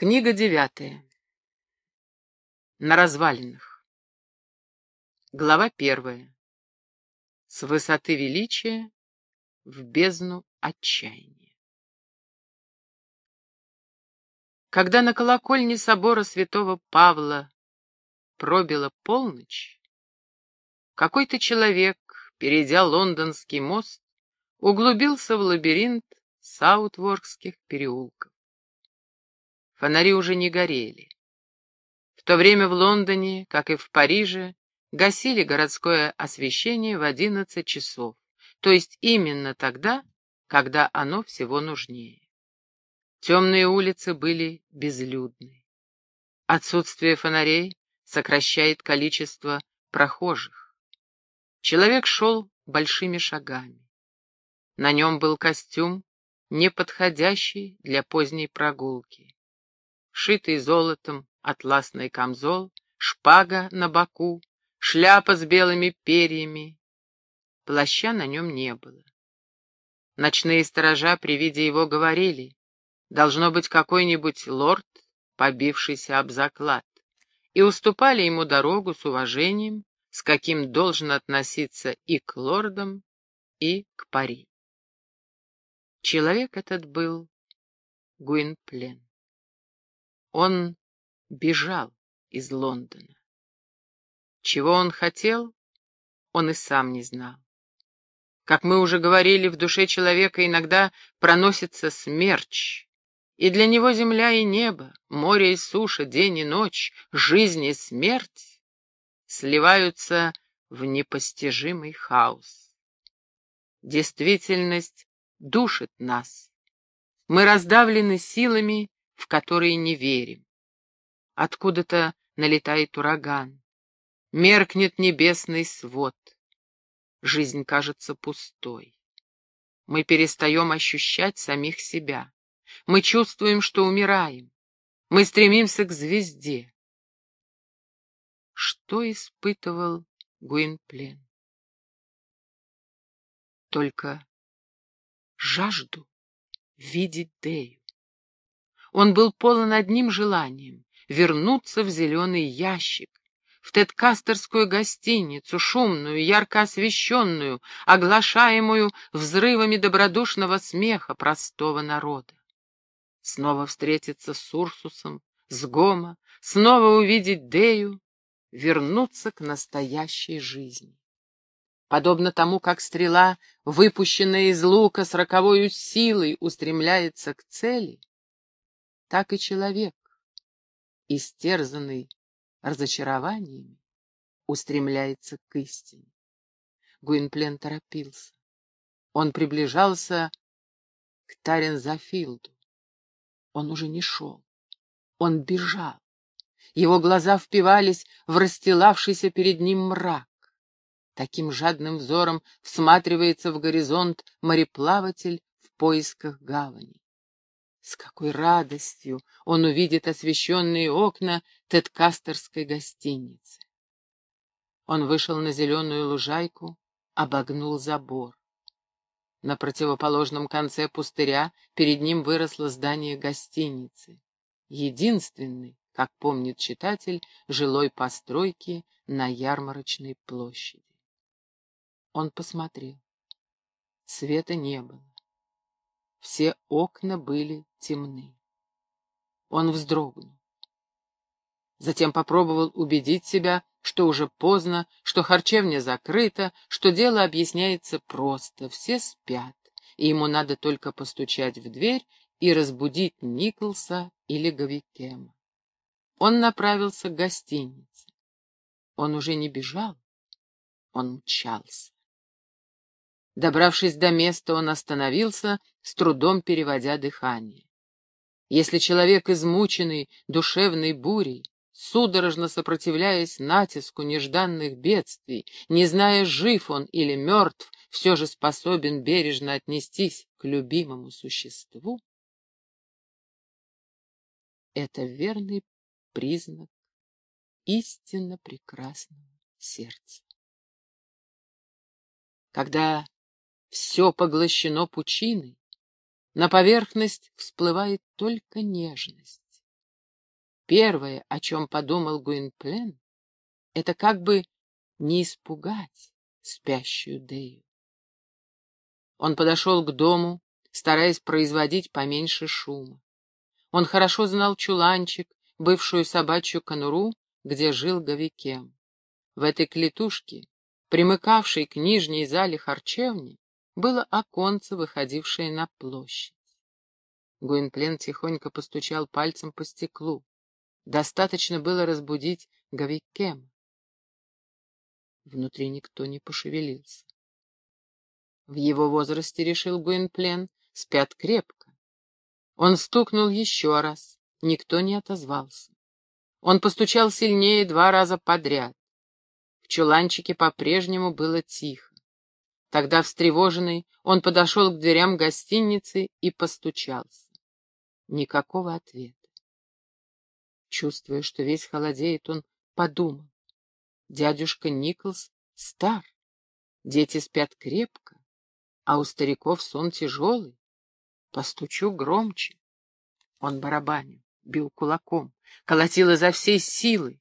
Книга девятая. На развалинах. Глава первая. С высоты величия в бездну отчаяния. Когда на колокольне собора святого Павла пробила полночь, какой-то человек, перейдя лондонский мост, углубился в лабиринт саутворкских переулков. Фонари уже не горели. В то время в Лондоне, как и в Париже, гасили городское освещение в одиннадцать часов, то есть именно тогда, когда оно всего нужнее. Темные улицы были безлюдны. Отсутствие фонарей сокращает количество прохожих. Человек шел большими шагами. На нем был костюм, не подходящий для поздней прогулки шитый золотом атласный камзол, шпага на боку, шляпа с белыми перьями. Плаща на нем не было. Ночные сторожа при виде его говорили, должно быть какой-нибудь лорд, побившийся об заклад, и уступали ему дорогу с уважением, с каким должен относиться и к лордам, и к пари. Человек этот был Гуинплен. Он бежал из Лондона. Чего он хотел, он и сам не знал. Как мы уже говорили, в душе человека иногда проносится смерч, и для него земля и небо, море и суша, день и ночь, жизнь и смерть сливаются в непостижимый хаос. Действительность душит нас. Мы раздавлены силами, в которые не верим. Откуда-то налетает ураган, меркнет небесный свод. Жизнь кажется пустой. Мы перестаем ощущать самих себя. Мы чувствуем, что умираем. Мы стремимся к звезде. Что испытывал Гуинплен? Только жажду видеть Дею. Он был полон одним желанием — вернуться в зеленый ящик, в Тедкастерскую гостиницу, шумную, ярко освещенную, оглашаемую взрывами добродушного смеха простого народа. Снова встретиться с Урсусом, с Гома, снова увидеть Дею, вернуться к настоящей жизни. Подобно тому, как стрела, выпущенная из лука с роковою силой, устремляется к цели, так и человек, истерзанный разочарованиями, устремляется к истине. Гуинплен торопился. Он приближался к Тарензафилду. Он уже не шел. Он бежал. Его глаза впивались в расстилавшийся перед ним мрак. Таким жадным взором всматривается в горизонт мореплаватель в поисках гавани. С какой радостью он увидит освещенные окна Тедкастерской гостиницы. Он вышел на зеленую лужайку, обогнул забор. На противоположном конце пустыря перед ним выросло здание гостиницы. Единственный, как помнит читатель, жилой постройки на ярмарочной площади. Он посмотрел. Света не было. Все окна были темны. Он вздрогнул. Затем попробовал убедить себя, что уже поздно, что харчевня закрыта, что дело объясняется просто, все спят, и ему надо только постучать в дверь и разбудить Николса или Говикема. Он направился к гостинице. Он уже не бежал, он мчался. Добравшись до места, он остановился, с трудом переводя дыхание. Если человек, измученный душевной бурей, судорожно сопротивляясь натиску нежданных бедствий, не зная, жив он или мертв, все же способен бережно отнестись к любимому существу, это верный признак истинно прекрасного сердца. Когда все поглощено пучиной, на поверхность всплывает только нежность. первое, о чем подумал Гуинплен, это как бы не испугать спящую Дею. Он подошел к дому, стараясь производить поменьше шума. Он хорошо знал чуланчик, бывшую собачью конуру, где жил Говикем. В этой клетушке, примыкавшей к нижней зале харчевни, было оконце, выходившее на площадь. Гуинплен тихонько постучал пальцем по стеклу. Достаточно было разбудить Говикема. Внутри никто не пошевелился. В его возрасте, решил Гуинплен, спят крепко. Он стукнул еще раз, никто не отозвался. Он постучал сильнее два раза подряд. В чуланчике по-прежнему было тихо. Тогда, встревоженный, он подошел к дверям гостиницы и постучался. Никакого ответа. Чувствуя, что весь холодеет, он подумал. Дядюшка Николс стар, дети спят крепко, а у стариков сон тяжелый. Постучу громче. Он барабанил, бил кулаком, колотил изо всей силы,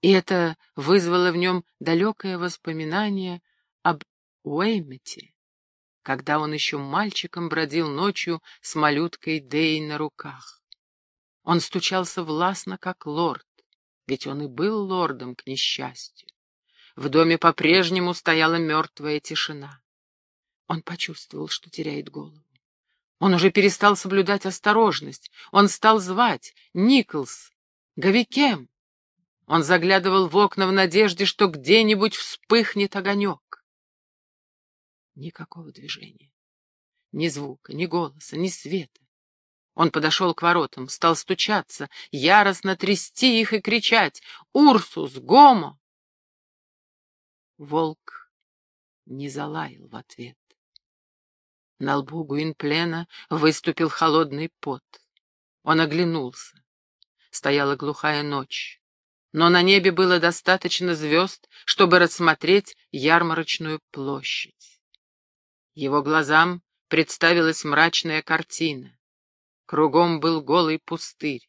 и это вызвало в нем далекое воспоминание об Уэймете, когда он еще мальчиком бродил ночью с малюткой Дей на руках. Он стучался властно, как лорд, ведь он и был лордом к несчастью. В доме по-прежнему стояла мертвая тишина. Он почувствовал, что теряет голову. Он уже перестал соблюдать осторожность. Он стал звать «Николс! Говикем!» Он заглядывал в окна в надежде, что где-нибудь вспыхнет огонек. Никакого движения. Ни звука, ни голоса, ни света. Он подошел к воротам, стал стучаться, яростно трясти их и кричать «Урсус! Гомо!» Волк не залаял в ответ. На лбу Гуинплена выступил холодный пот. Он оглянулся. Стояла глухая ночь, но на небе было достаточно звезд, чтобы рассмотреть ярмарочную площадь. Его глазам представилась мрачная картина. Кругом был голый пустырь.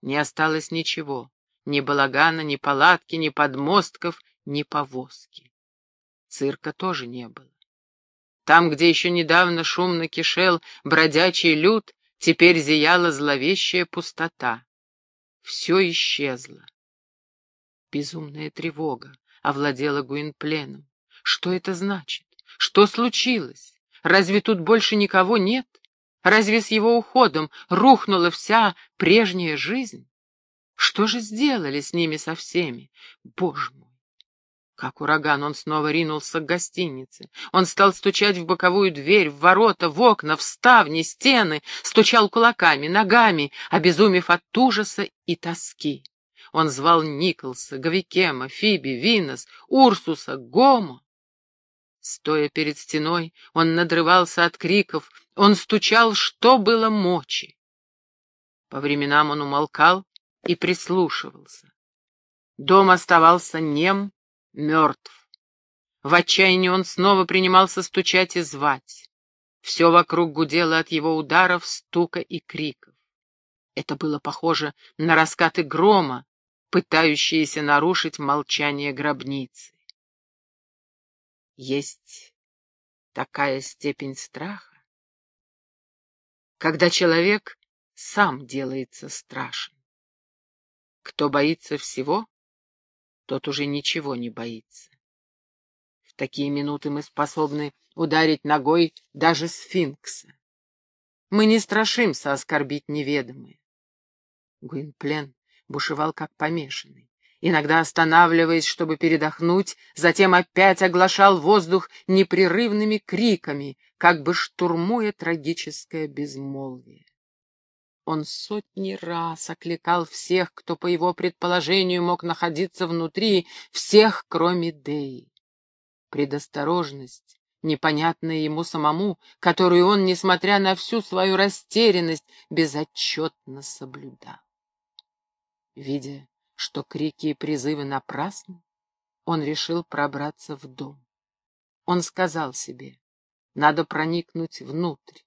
Не осталось ничего, ни балагана, ни палатки, ни подмостков, ни повозки. Цирка тоже не было. Там, где еще недавно шумно кишел бродячий люд, теперь зияла зловещая пустота. Все исчезло. Безумная тревога овладела Гуинпленом. Что это значит? Что случилось? Разве тут больше никого нет? Разве с его уходом рухнула вся прежняя жизнь? Что же сделали с ними со всеми? Боже мой! Как ураган он снова ринулся к гостинице. Он стал стучать в боковую дверь, в ворота, в окна, в ставни, стены, стучал кулаками, ногами, обезумев от ужаса и тоски. Он звал Николса, Гавикема, Фиби, Винос, Урсуса, Гомо. Стоя перед стеной, он надрывался от криков, он стучал, что было мочи. По временам он умолкал и прислушивался. Дом оставался нем, мертв. В отчаянии он снова принимался стучать и звать. Все вокруг гудело от его ударов, стука и криков. Это было похоже на раскаты грома, пытающиеся нарушить молчание гробницы. Есть такая степень страха, когда человек сам делается страшен. Кто боится всего, тот уже ничего не боится. В такие минуты мы способны ударить ногой даже сфинкса. Мы не страшимся оскорбить неведомые. Гуинплен бушевал как помешанный, иногда останавливаясь, чтобы передохнуть, затем опять оглашал воздух непрерывными криками, как бы штурмуя трагическое безмолвие. Он сотни раз окликал всех, кто, по его предположению, мог находиться внутри, всех, кроме Деи. Предосторожность, непонятная ему самому, которую он, несмотря на всю свою растерянность, безотчетно соблюдал. Видя, что крики и призывы напрасны, он решил пробраться в дом. Он сказал себе, надо проникнуть внутрь,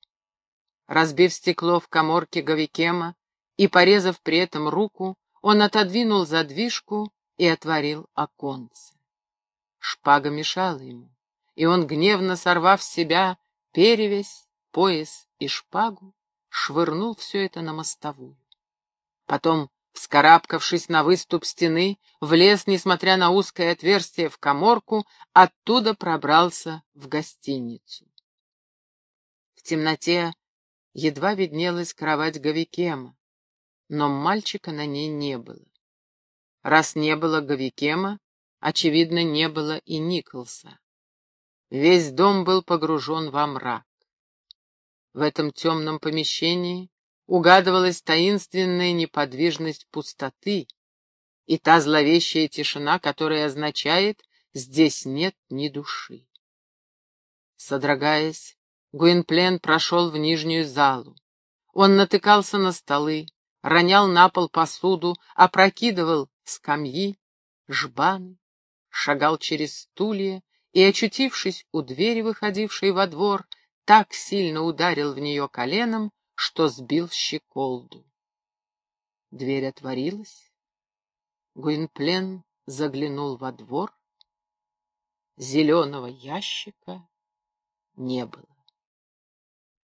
Разбив стекло в коморке Говикема и порезав при этом руку, он отодвинул задвижку и отворил оконце. Шпага мешала ему, и он, гневно сорвав с себя перевязь, пояс и шпагу, швырнул все это на мостовую. Потом, вскарабкавшись на выступ стены, влез, несмотря на узкое отверстие в коморку, оттуда пробрался в гостиницу. В темноте едва виднелась кровать Гавикема, но мальчика на ней не было. Раз не было Гавикема, очевидно, не было и Николса. Весь дом был погружен во мрак. В этом темном помещении угадывалась таинственная неподвижность пустоты и та зловещая тишина, которая означает «здесь нет ни души». Содрогаясь, Гуинплен прошел в нижнюю залу. Он натыкался на столы, ронял на пол посуду, опрокидывал скамьи, жбаны, шагал через стулья и, очутившись у двери, выходившей во двор, так сильно ударил в нее коленом, что сбил щеколду. Дверь отворилась. Гуинплен заглянул во двор. Зеленого ящика не было.